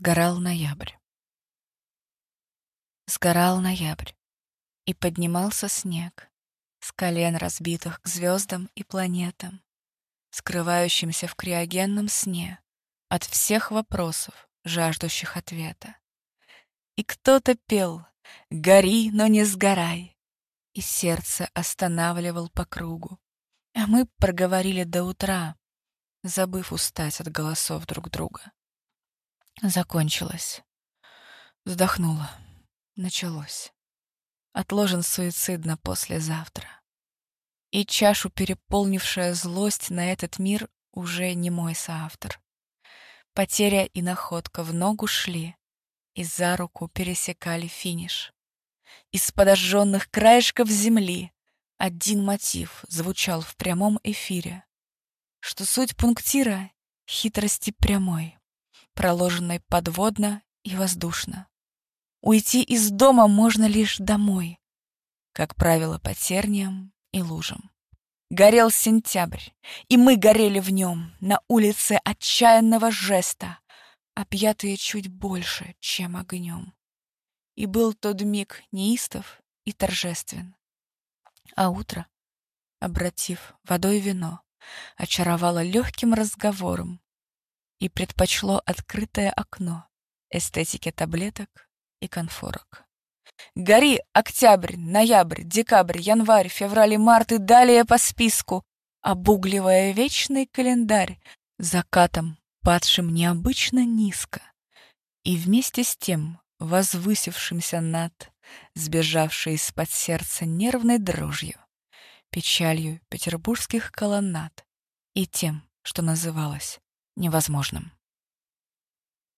Сгорал ноябрь. Сгорал ноябрь, и поднимался снег с колен разбитых к звездам и планетам, скрывающимся в криогенном сне от всех вопросов, жаждущих ответа. И кто-то пел «Гори, но не сгорай», и сердце останавливал по кругу. А мы проговорили до утра, забыв устать от голосов друг друга. Закончилось. Вздохнула. Началось. Отложен суицид на послезавтра. И чашу, переполнившая злость на этот мир, уже не мой соавтор. Потеря и находка в ногу шли, и за руку пересекали финиш. Из подожженных краешков земли один мотив звучал в прямом эфире, что суть пунктира — хитрости прямой, проложенной подводно и воздушно. Уйти из дома можно лишь домой, как правило, по терниям и лужам. Горел сентябрь, и мы горели в нем на улице отчаянного жеста, объятые чуть больше, чем огнем. И был тот миг неистов и торжествен. А утро, обратив водой вино, очаровало легким разговором и предпочло открытое окно эстетике таблеток и конфорок. Гори! Октябрь, ноябрь, декабрь, январь, февраль и март и далее по списку, обугливая вечный календарь закатом, падшим необычно низко, и вместе с тем возвысившимся над, сбежавшей из-под сердца нервной дрожью, печалью петербургских колоннад и тем, что называлось невозможным.